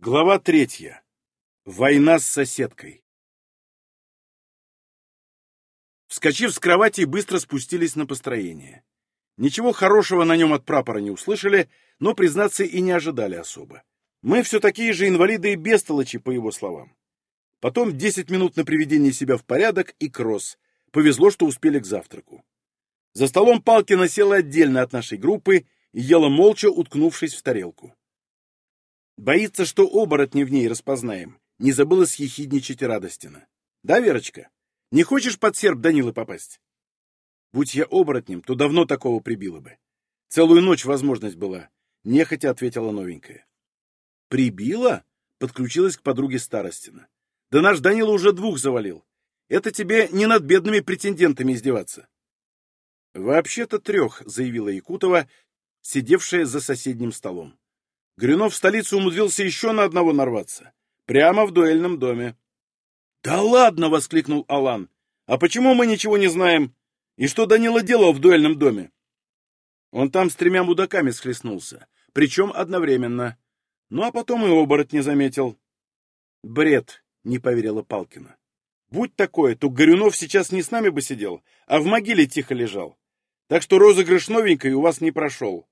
Глава третья. Война с соседкой. Вскочив с кровати, быстро спустились на построение. Ничего хорошего на нем от прапора не услышали, но, признаться, и не ожидали особо. Мы все такие же инвалиды и бестолочи, по его словам. Потом десять минут на приведение себя в порядок и кросс. Повезло, что успели к завтраку. За столом Палкина села отдельно от нашей группы и ела молча, уткнувшись в тарелку. Боится, что оборотни в ней распознаем. Не забыла съехидничать Радостина. Да, Верочка? Не хочешь под серб Данилы попасть? Будь я оборотнем, то давно такого прибило бы. Целую ночь возможность была. Нехотя ответила новенькая. Прибила? Подключилась к подруге Старостина. Да наш Данила уже двух завалил. Это тебе не над бедными претендентами издеваться. Вообще-то трех, заявила Якутова, сидевшая за соседним столом. Грюнов в столице умудрился еще на одного нарваться. Прямо в дуэльном доме. «Да ладно!» — воскликнул Алан. «А почему мы ничего не знаем? И что Данила делал в дуэльном доме?» Он там с тремя мудаками схлестнулся, причем одновременно. Ну, а потом и оборот не заметил. «Бред!» — не поверила Палкина. «Будь такое, то Горюнов сейчас не с нами бы сидел, а в могиле тихо лежал. Так что розыгрыш новенькой у вас не прошел.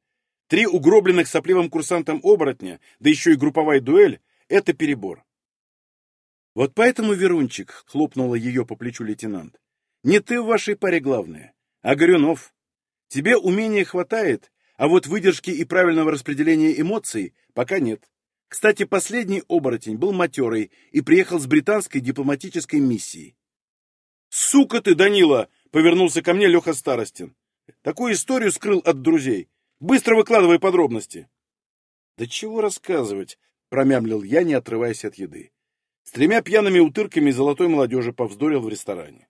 Три угробленных сопливым курсантом оборотня, да еще и групповая дуэль — это перебор. Вот поэтому, Верунчик, — хлопнула ее по плечу лейтенант, — не ты в вашей паре главное, а Горюнов. Тебе умения хватает, а вот выдержки и правильного распределения эмоций пока нет. Кстати, последний оборотень был матерый и приехал с британской дипломатической миссией. «Сука ты, Данила!» — повернулся ко мне Леха Старостин. «Такую историю скрыл от друзей. Быстро выкладывай подробности. Да чего рассказывать, промямлил я, не отрываясь от еды. С тремя пьяными утырками золотой молодежи повздорил в ресторане.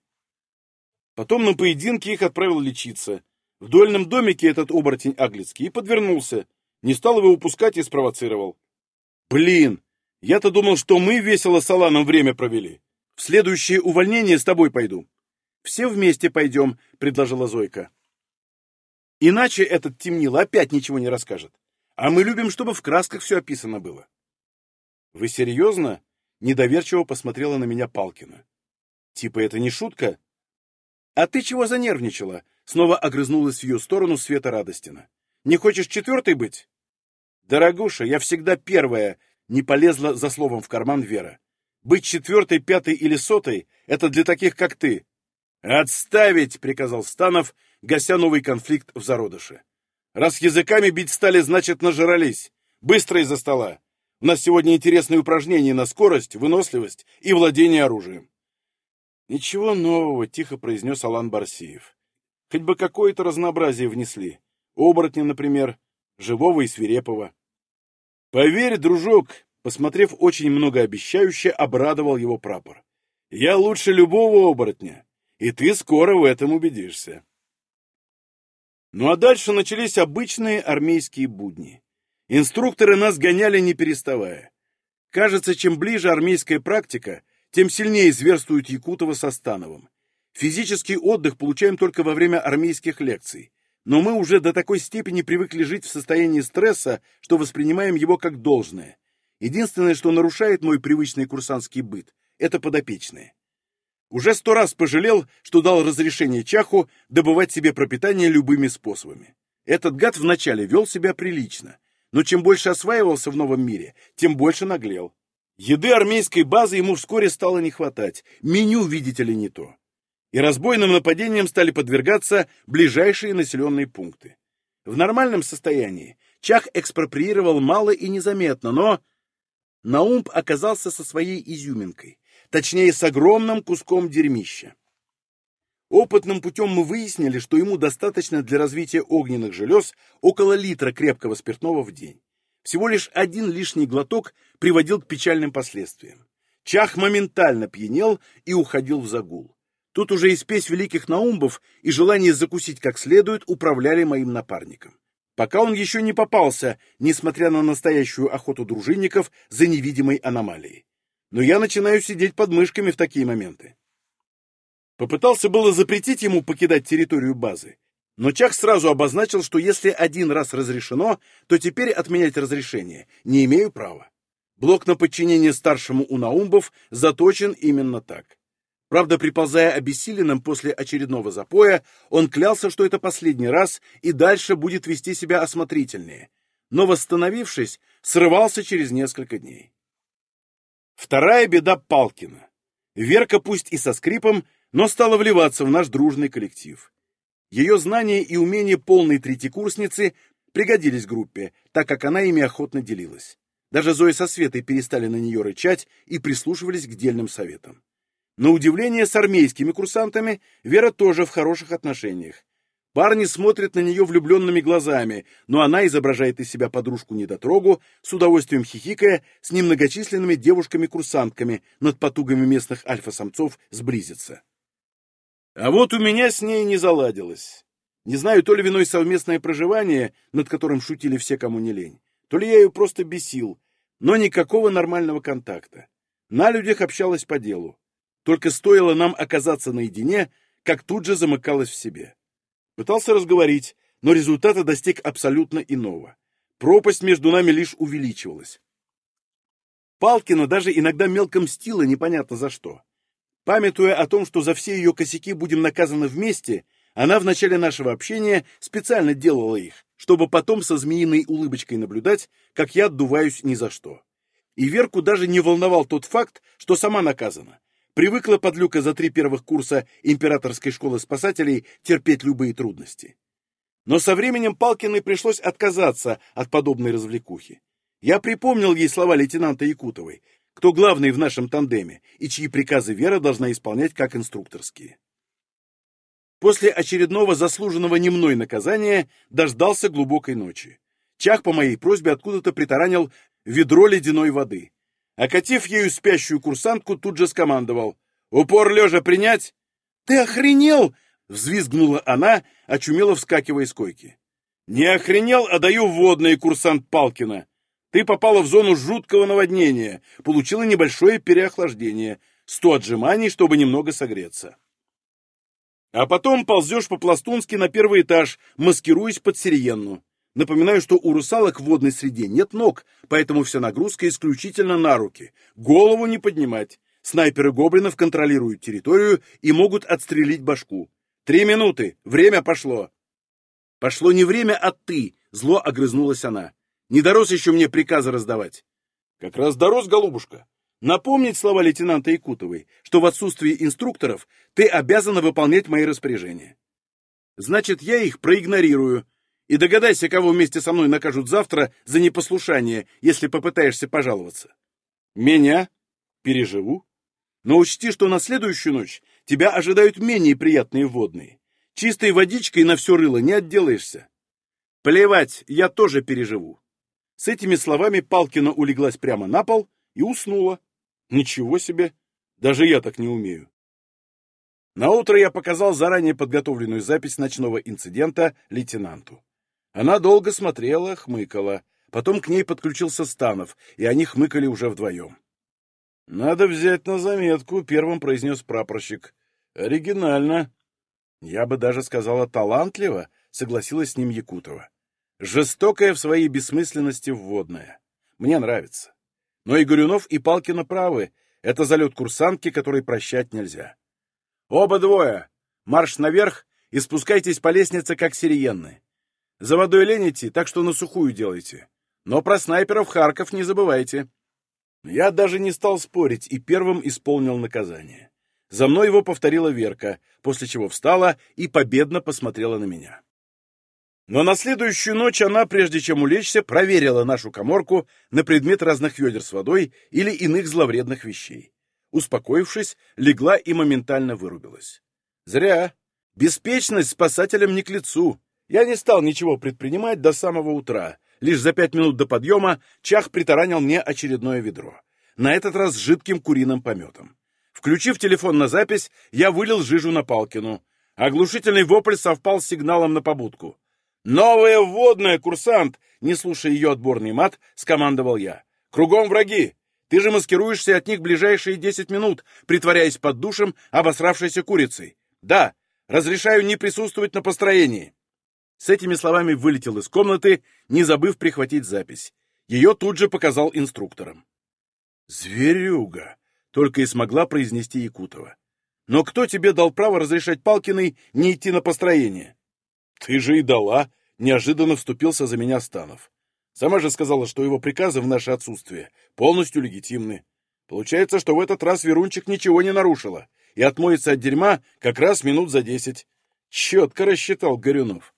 Потом на поединке их отправил лечиться. В дуэльном домике этот оборотень Аглицкий и подвернулся. Не стал его упускать и спровоцировал. Блин, я-то думал, что мы весело с Аланом время провели. В следующее увольнение с тобой пойду. Все вместе пойдем, предложила Зойка. Иначе этот темнил опять ничего не расскажет. А мы любим, чтобы в красках все описано было. Вы серьезно? Недоверчиво посмотрела на меня Палкина. Типа это не шутка? А ты чего занервничала? Снова огрызнулась в ее сторону Света Радостина. Не хочешь четвертой быть? Дорогуша, я всегда первая, не полезла за словом в карман Вера. Быть четвертой, пятой или сотой — это для таких, как ты. «Отставить!» — приказал Станов, гася новый конфликт в зародыше. «Раз языками бить стали, значит, нажрались. Быстро из-за стола. У нас сегодня интересные упражнения на скорость, выносливость и владение оружием». «Ничего нового», — тихо произнес Алан Барсиев. «Хоть бы какое-то разнообразие внесли. Оборотня, например, живого и свирепого». «Поверь, дружок», — посмотрев очень многообещающе, обрадовал его прапор. «Я лучше любого оборотня, и ты скоро в этом убедишься». Ну а дальше начались обычные армейские будни. Инструкторы нас гоняли не переставая. Кажется, чем ближе армейская практика, тем сильнее зверствуют Якутова со Становым. Физический отдых получаем только во время армейских лекций, но мы уже до такой степени привыкли жить в состоянии стресса, что воспринимаем его как должное. Единственное, что нарушает мой привычный курсантский быт, это подопечные. Уже сто раз пожалел, что дал разрешение Чаху добывать себе пропитание любыми способами. Этот гад вначале вел себя прилично, но чем больше осваивался в новом мире, тем больше наглел. Еды армейской базы ему вскоре стало не хватать, меню, видите ли, не то. И разбойным нападениям стали подвергаться ближайшие населенные пункты. В нормальном состоянии Чах экспроприировал мало и незаметно, но Наумб оказался со своей изюминкой, точнее с огромным куском дерьмища. Опытным путем мы выяснили, что ему достаточно для развития огненных желез около литра крепкого спиртного в день. Всего лишь один лишний глоток приводил к печальным последствиям. Чах моментально пьянел и уходил в загул. Тут уже и спесь великих наумбов и желание закусить как следует управляли моим напарником. Пока он еще не попался, несмотря на настоящую охоту дружинников за невидимой аномалией но я начинаю сидеть под мышками в такие моменты. Попытался было запретить ему покидать территорию базы, но Чах сразу обозначил, что если один раз разрешено, то теперь отменять разрешение не имею права. Блок на подчинение старшему у Наумбов заточен именно так. Правда, приползая обессиленным после очередного запоя, он клялся, что это последний раз и дальше будет вести себя осмотрительнее, но, восстановившись, срывался через несколько дней. Вторая беда Палкина. Верка пусть и со скрипом, но стала вливаться в наш дружный коллектив. Ее знания и умения полной третьекурсницы пригодились группе, так как она ими охотно делилась. Даже Зоя со Светой перестали на нее рычать и прислушивались к дельным советам. На удивление, с армейскими курсантами Вера тоже в хороших отношениях. Парни смотрят на нее влюбленными глазами, но она изображает из себя подружку-недотрогу, с удовольствием хихикая с немногочисленными девушками-курсантками над потугами местных альфа-самцов сблизиться. А вот у меня с ней не заладилось. Не знаю, то ли виной совместное проживание, над которым шутили все, кому не лень, то ли я ее просто бесил, но никакого нормального контакта. На людях общалась по делу. Только стоило нам оказаться наедине, как тут же замыкалась в себе. Пытался разговорить, но результата достиг абсолютно иного. Пропасть между нами лишь увеличивалась. Палкина даже иногда мелко мстила непонятно за что. Памятуя о том, что за все ее косяки будем наказаны вместе, она в начале нашего общения специально делала их, чтобы потом со змеиной улыбочкой наблюдать, как я отдуваюсь ни за что. И Верку даже не волновал тот факт, что сама наказана. Привыкла подлюка за три первых курса Императорской школы спасателей терпеть любые трудности. Но со временем Палкиной пришлось отказаться от подобной развлекухи. Я припомнил ей слова лейтенанта Якутовой, кто главный в нашем тандеме и чьи приказы Вера должна исполнять как инструкторские. После очередного заслуженного немной наказания дождался глубокой ночи. Чах по моей просьбе откуда-то притаранил ведро ледяной воды. Окатив ею спящую курсантку, тут же скомандовал. «Упор лежа принять?» «Ты охренел?» — взвизгнула она, очумело вскакивая с койки. «Не охренел, а даю вводный курсант Палкина. Ты попала в зону жуткого наводнения, получила небольшое переохлаждение, сто отжиманий, чтобы немного согреться. А потом ползешь по-пластунски на первый этаж, маскируясь под сириенну. Напоминаю, что у русалок в водной среде нет ног, поэтому вся нагрузка исключительно на руки. Голову не поднимать. Снайперы гоблинов контролируют территорию и могут отстрелить башку. Три минуты. Время пошло. Пошло не время, а ты, зло огрызнулась она. Не дорос еще мне приказы раздавать. Как раз дорос, голубушка. Напомнить слова лейтенанта Якутовой, что в отсутствии инструкторов ты обязана выполнять мои распоряжения. Значит, я их проигнорирую. И догадайся, кого вместе со мной накажут завтра за непослушание, если попытаешься пожаловаться. Меня? Переживу. Но учти, что на следующую ночь тебя ожидают менее приятные водные. Чистой водичкой на все рыло не отделаешься. Плевать, я тоже переживу. С этими словами Палкина улеглась прямо на пол и уснула. Ничего себе! Даже я так не умею. На утро я показал заранее подготовленную запись ночного инцидента лейтенанту. Она долго смотрела, хмыкала. Потом к ней подключился Станов, и они хмыкали уже вдвоем. «Надо взять на заметку», — первым произнес прапорщик. «Оригинально». «Я бы даже сказала талантливо», — согласилась с ним Якутова. «Жестокая в своей бессмысленности вводная. Мне нравится». Но и Горюнов, и Палкина правы. Это залет курсантки, который прощать нельзя. Оба двое. Марш наверх и спускайтесь по лестнице, как сириенны. За водой лените, так что на сухую делайте. Но про снайперов Харков не забывайте. Я даже не стал спорить и первым исполнил наказание. За мной его повторила Верка, после чего встала и победно посмотрела на меня. Но на следующую ночь она, прежде чем улечься, проверила нашу коморку на предмет разных ведер с водой или иных зловредных вещей. Успокоившись, легла и моментально вырубилась. Зря. Беспечность спасателям не к лицу. Я не стал ничего предпринимать до самого утра. Лишь за пять минут до подъема Чах притаранил мне очередное ведро. На этот раз с жидким куриным пометом. Включив телефон на запись, я вылил жижу на Палкину. Оглушительный вопль совпал с сигналом на побудку. «Новая вводная, курсант!» Не слушая ее отборный мат, скомандовал я. «Кругом враги! Ты же маскируешься от них ближайшие десять минут, притворяясь под душем обосравшейся курицей. Да, разрешаю не присутствовать на построении!» С этими словами вылетел из комнаты, не забыв прихватить запись. Ее тут же показал инструкторам. «Зверюга!» — только и смогла произнести Якутова. «Но кто тебе дал право разрешать Палкиной не идти на построение?» «Ты же и дала!» — неожиданно вступился за меня Станов. «Сама же сказала, что его приказы в наше отсутствие полностью легитимны. Получается, что в этот раз Верунчик ничего не нарушила, и отмоется от дерьма как раз минут за десять. Четко рассчитал Горюнов.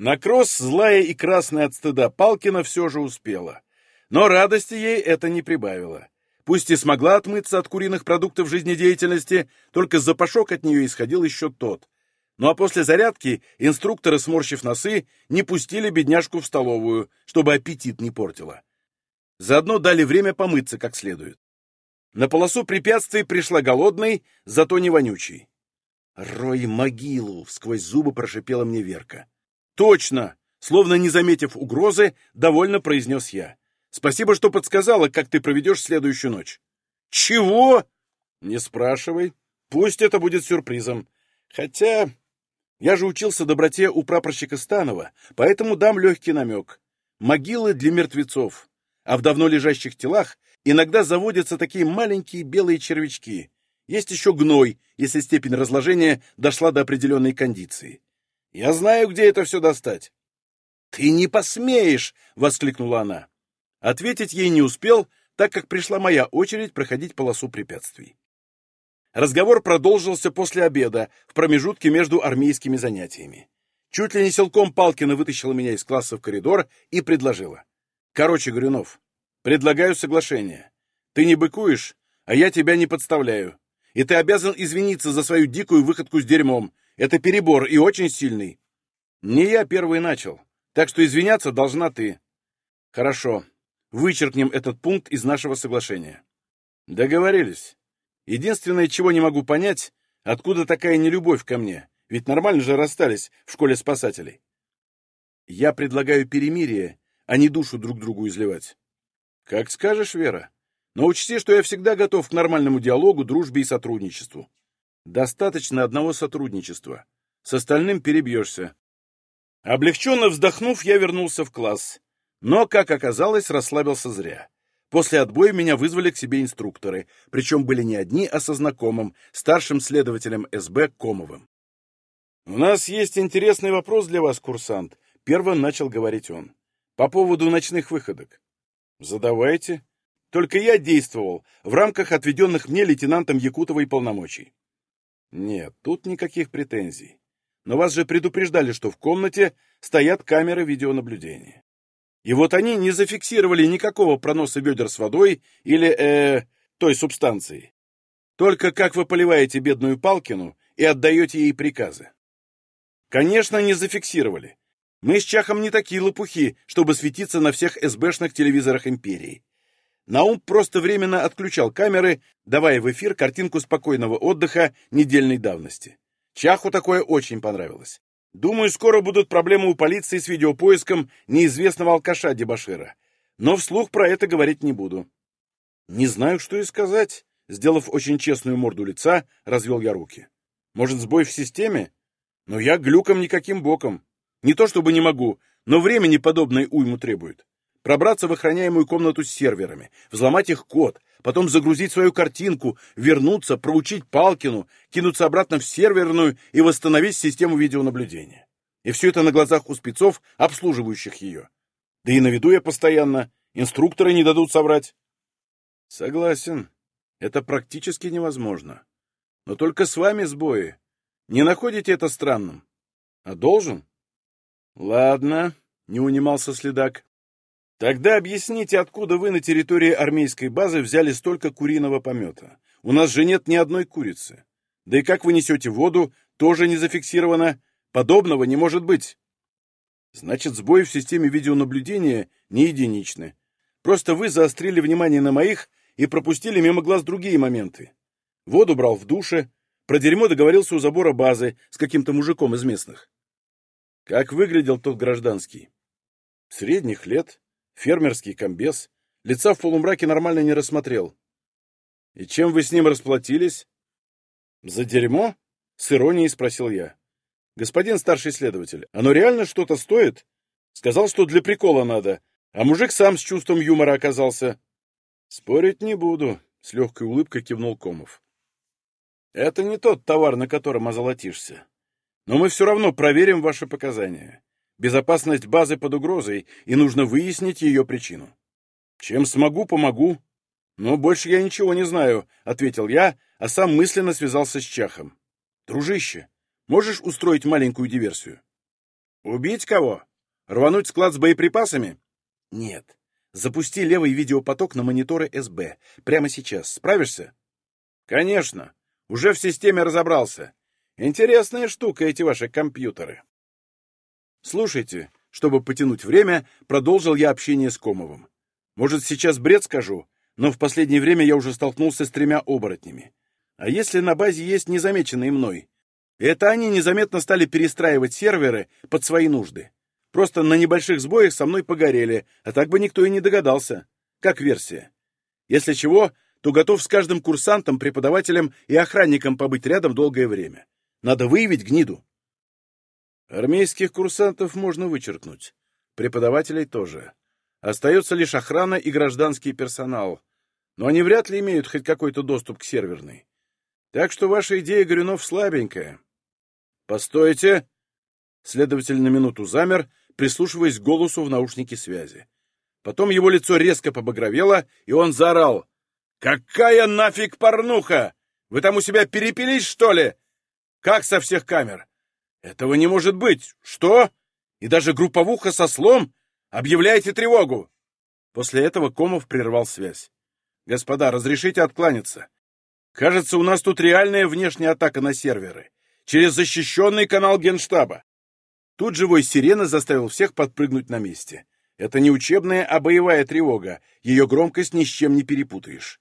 На кросс злая и красная от стыда Палкина все же успела. Но радости ей это не прибавило. Пусть и смогла отмыться от куриных продуктов жизнедеятельности, только запашок от нее исходил еще тот. Ну а после зарядки инструкторы, сморщив носы, не пустили бедняжку в столовую, чтобы аппетит не портила. Заодно дали время помыться как следует. На полосу препятствий пришла голодной, зато не вонючей. «Рой могилу!» — сквозь зубы прошипела мне Верка. «Точно!» — словно не заметив угрозы, довольно произнес я. «Спасибо, что подсказала, как ты проведешь следующую ночь». «Чего?» «Не спрашивай. Пусть это будет сюрпризом. Хотя я же учился доброте у прапорщика Станова, поэтому дам легкий намек. Могилы для мертвецов а в давно лежащих телах иногда заводятся такие маленькие белые червячки. Есть еще гной, если степень разложения дошла до определенной кондиции. Я знаю, где это все достать. «Ты не посмеешь!» — воскликнула она. Ответить ей не успел, так как пришла моя очередь проходить полосу препятствий. Разговор продолжился после обеда, в промежутке между армейскими занятиями. Чуть ли не силком Палкина вытащила меня из класса в коридор и предложила. Короче, Горюнов, предлагаю соглашение. Ты не быкуешь, а я тебя не подставляю. И ты обязан извиниться за свою дикую выходку с дерьмом. Это перебор и очень сильный. Не я первый начал, так что извиняться должна ты. Хорошо. Вычеркнем этот пункт из нашего соглашения. Договорились. Единственное, чего не могу понять, откуда такая нелюбовь ко мне, ведь нормально же расстались в школе спасателей. Я предлагаю перемирие а не душу друг другу изливать. Как скажешь, Вера. Но учти, что я всегда готов к нормальному диалогу, дружбе и сотрудничеству. Достаточно одного сотрудничества. С остальным перебьешься. Облегченно вздохнув, я вернулся в класс. Но, как оказалось, расслабился зря. После отбоя меня вызвали к себе инструкторы, причем были не одни, а со знакомым, старшим следователем СБ Комовым. «У нас есть интересный вопрос для вас, курсант», — первым начал говорить он. По поводу ночных выходок. Задавайте. Только я действовал в рамках отведенных мне лейтенантом Якутовой полномочий. Нет, тут никаких претензий. Но вас же предупреждали, что в комнате стоят камеры видеонаблюдения. И вот они не зафиксировали никакого проноса ведер с водой или, э, той субстанцией. Только как вы поливаете бедную Палкину и отдаете ей приказы. Конечно, не зафиксировали. Мы с Чахом не такие лопухи, чтобы светиться на всех СБшных телевизорах империи. Наум просто временно отключал камеры, давая в эфир картинку спокойного отдыха недельной давности. Чаху такое очень понравилось. Думаю, скоро будут проблемы у полиции с видеопоиском неизвестного алкаша Дебашира. Но вслух про это говорить не буду. Не знаю, что и сказать. Сделав очень честную морду лица, развел я руки. Может, сбой в системе? Но я глюком никаким боком. Не то чтобы не могу, но времени подобной уйму требует. Пробраться в охраняемую комнату с серверами, взломать их код, потом загрузить свою картинку, вернуться, проучить Палкину, кинуться обратно в серверную и восстановить систему видеонаблюдения. И все это на глазах у спецов, обслуживающих ее. Да и на виду я постоянно. Инструкторы не дадут соврать. Согласен. Это практически невозможно. Но только с вами сбои. Не находите это странным? А должен? «Ладно», — не унимался следак. «Тогда объясните, откуда вы на территории армейской базы взяли столько куриного помета? У нас же нет ни одной курицы. Да и как вы несете воду, тоже не зафиксировано. Подобного не может быть». «Значит, сбои в системе видеонаблюдения не единичны. Просто вы заострили внимание на моих и пропустили мимо глаз другие моменты. Воду брал в душе, про дерьмо договорился у забора базы с каким-то мужиком из местных. Как выглядел тот гражданский? Средних лет, фермерский комбез, лица в полумраке нормально не рассмотрел. И чем вы с ним расплатились? За дерьмо? С иронией спросил я. Господин старший следователь, оно реально что-то стоит? Сказал, что для прикола надо, а мужик сам с чувством юмора оказался. Спорить не буду, с легкой улыбкой кивнул Комов. Это не тот товар, на котором озолотишься. Но мы все равно проверим ваши показания. Безопасность базы под угрозой, и нужно выяснить ее причину. Чем смогу, помогу. Но больше я ничего не знаю, — ответил я, а сам мысленно связался с Чахом. Дружище, можешь устроить маленькую диверсию? Убить кого? Рвануть склад с боеприпасами? Нет. Запусти левый видеопоток на мониторы СБ. Прямо сейчас. Справишься? Конечно. Уже в системе разобрался. Интересная штука эти ваши компьютеры. Слушайте, чтобы потянуть время, продолжил я общение с Комовым. Может, сейчас бред скажу, но в последнее время я уже столкнулся с тремя оборотнями. А если на базе есть незамеченные мной? Это они незаметно стали перестраивать серверы под свои нужды. Просто на небольших сбоях со мной погорели, а так бы никто и не догадался. Как версия. Если чего, то готов с каждым курсантом, преподавателем и охранником побыть рядом долгое время. Надо выявить гниду. Армейских курсантов можно вычеркнуть. Преподавателей тоже. Остается лишь охрана и гражданский персонал. Но они вряд ли имеют хоть какой-то доступ к серверной. Так что ваша идея, Горюнов, слабенькая. Постойте! Следователь на минуту замер, прислушиваясь к голосу в наушнике связи. Потом его лицо резко побагровело, и он заорал. «Какая нафиг порнуха? Вы там у себя перепились, что ли? Как со всех камер? Этого не может быть! Что? И даже групповуха со слом? Объявляйте тревогу!» После этого Комов прервал связь. «Господа, разрешите откланяться. Кажется, у нас тут реальная внешняя атака на серверы. Через защищенный канал Генштаба. Тут живой сирена заставил всех подпрыгнуть на месте. Это не учебная, а боевая тревога. Ее громкость ни с чем не перепутаешь.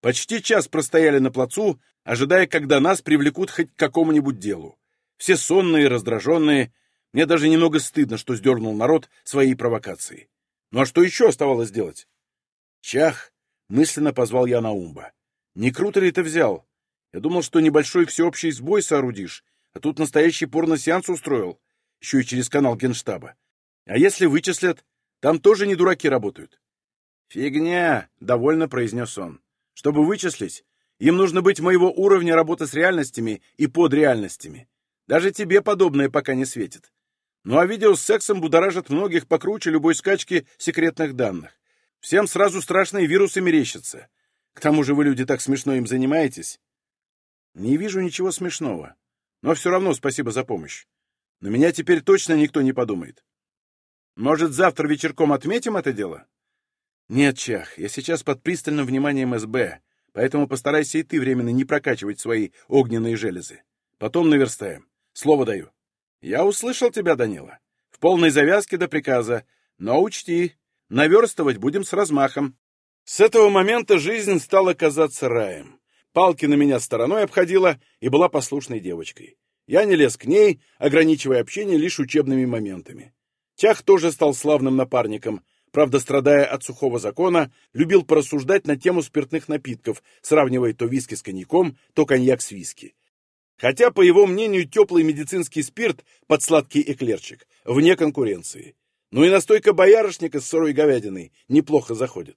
Почти час простояли на плацу, ожидая, когда нас привлекут хоть к какому-нибудь делу. Все сонные, раздраженные. Мне даже немного стыдно, что сдернул народ своей провокацией. Ну а что еще оставалось делать? Чах, мысленно позвал я Наумба. Не круто ли ты взял? Я думал, что небольшой всеобщий сбой соорудишь, а тут настоящий порно-сеанс устроил еще и через канал Генштаба. А если вычислят, там тоже не дураки работают. «Фигня!» — довольно произнес он. «Чтобы вычислить, им нужно быть моего уровня работы с реальностями и под реальностями. Даже тебе подобное пока не светит. Ну а видео с сексом будоражит многих покруче любой скачки секретных данных. Всем сразу страшные вирусы мерещатся. К тому же вы, люди, так смешно им занимаетесь. Не вижу ничего смешного. Но все равно спасибо за помощь. На меня теперь точно никто не подумает. Может, завтра вечерком отметим это дело? Нет, Чах, я сейчас под пристальным вниманием СБ, поэтому постарайся и ты временно не прокачивать свои огненные железы. Потом наверстаем. Слово даю. Я услышал тебя, Данила. В полной завязке до приказа. Но учти, наверстывать будем с размахом. С этого момента жизнь стала казаться раем. Палки на меня стороной обходила и была послушной девочкой. Я не лез к ней, ограничивая общение лишь учебными моментами. Тях тоже стал славным напарником, правда, страдая от сухого закона, любил порассуждать на тему спиртных напитков, сравнивая то виски с коньяком, то коньяк с виски. Хотя, по его мнению, теплый медицинский спирт под сладкий эклерчик вне конкуренции. Ну и настойка боярышника с сырой говядиной неплохо заходит.